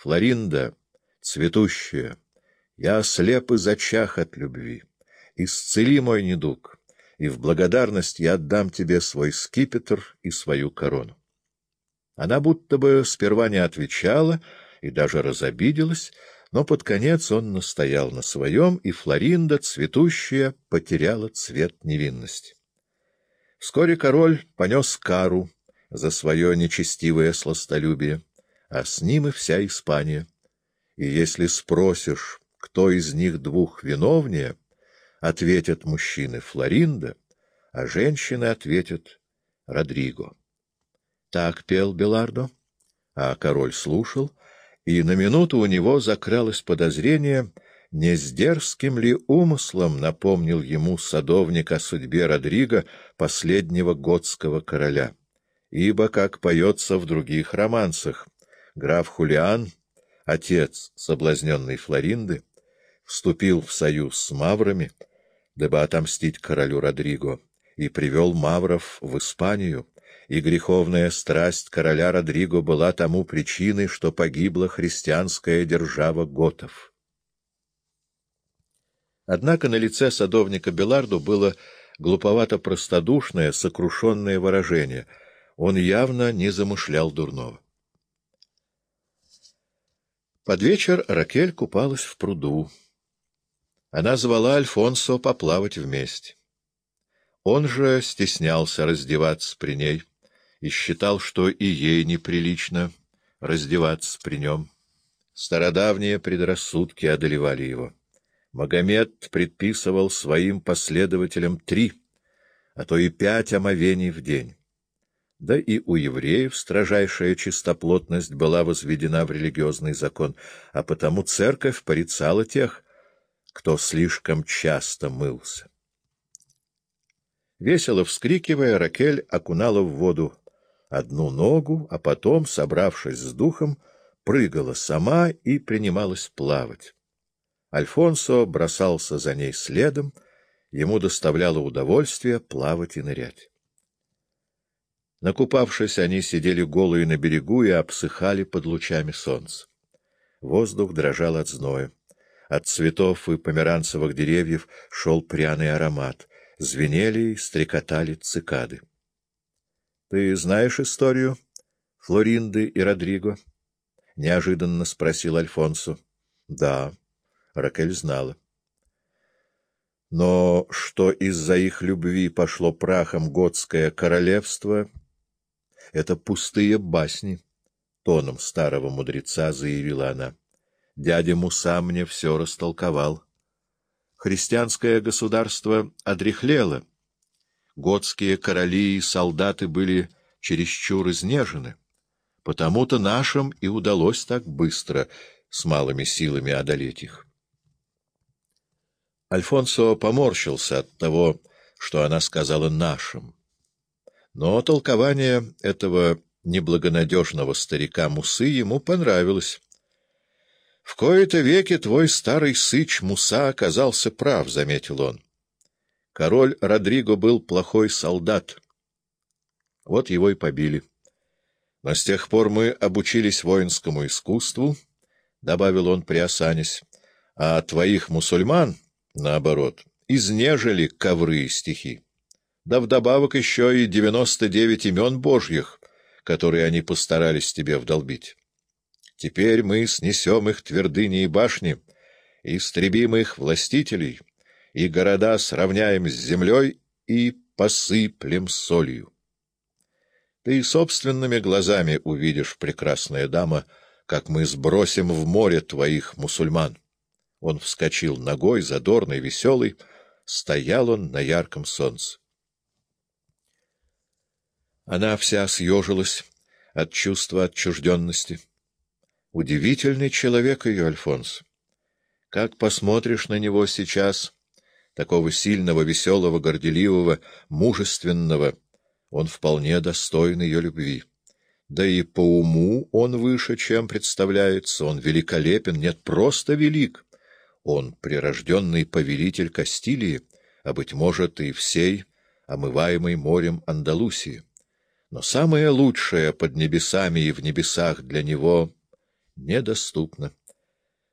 Флоринда, цветущая, я слеп и зачах от любви. Исцели мой недуг, и в благодарность я отдам тебе свой скипетр и свою корону. Она будто бы сперва не отвечала и даже разобиделась, но под конец он настоял на своем, и Флоринда, цветущая, потеряла цвет невинности. Вскоре король понес кару за свое нечестивое сластолюбие, а с ним и вся Испания. И если спросишь, кто из них двух виновнее, ответят мужчины Флоринда, а женщины ответят Родриго. Так пел Белардо, а король слушал, и на минуту у него закралось подозрение, не с дерзким ли умыслом напомнил ему садовник о судьбе Родриго, последнего готского короля. Ибо, как поется в других романсах, граф Хулиан, отец соблазненной Флоринды, вступил в союз с маврами, дабы отомстить королю Родриго, и привел мавров в Испанию, и греховная страсть короля Родриго была тому причиной, что погибла христианская держава готов. Однако на лице садовника Беларду было глуповато-простодушное, сокрушенное выражение. Он явно не замышлял дурного. Под вечер Ракель купалась в пруду. Она звала Альфонсо поплавать вместе. Он же стеснялся раздеваться при ней и считал, что и ей неприлично раздеваться при нем. Стародавние предрассудки одолевали его. Магомед предписывал своим последователям три, а то и пять омовений в день. Да и у евреев строжайшая чистоплотность была возведена в религиозный закон, а потому церковь порицала тех, кто слишком часто мылся. Весело вскрикивая, Ракель окунала в воду одну ногу, а потом, собравшись с духом, прыгала сама и принималась плавать. Альфонсо бросался за ней следом, ему доставляло удовольствие плавать и нырять. Накупавшись, они сидели голые на берегу и обсыхали под лучами солнца. Воздух дрожал от зноя. От цветов и померанцевых деревьев шел пряный аромат. Звенели и стрекотали цикады. — Ты знаешь историю Флоринды и Родриго? — неожиданно спросил Альфонсо. — Да, Ракель знала. Но что из-за их любви пошло прахом готское королевство, это пустые басни, — тоном старого мудреца заявила она. Дядя Муса мне все растолковал. Христианское государство одряхлело, готские короли и солдаты были чересчур изнежены. Потому-то нашим и удалось так быстро с малыми силами одолеть их. Альфонсо поморщился от того, что она сказала «нашим». Но толкование этого неблагонадежного старика Мусы ему понравилось. «В кои-то веки твой старый сыч Муса оказался прав», — заметил он. Король Родриго был плохой солдат. Вот его и побили. Но с тех пор мы обучились воинскому искусству, — добавил он, приосанясь, — а твоих мусульман, наоборот, изнежили ковры и стихи. Да вдобавок еще и девяносто девять имен божьих, которые они постарались тебе вдолбить. Теперь мы снесем их твердыни и башни, истребим их властителей — и города сравняем с землей и посыплем солью. Ты собственными глазами увидишь, прекрасная дама, как мы сбросим в море твоих мусульман. Он вскочил ногой, задорный, веселый, стоял он на ярком солнце. Она вся съежилась от чувства отчужденности. Удивительный человек ее, Альфонс. Как посмотришь на него сейчас такого сильного, веселого, горделивого, мужественного, он вполне достоин ее любви. Да и по уму он выше, чем представляется, он великолепен, нет, просто велик. Он прирожденный повелитель Кастилии, а, быть может, и всей, омываемой морем Андалусии. Но самое лучшее под небесами и в небесах для него недоступно.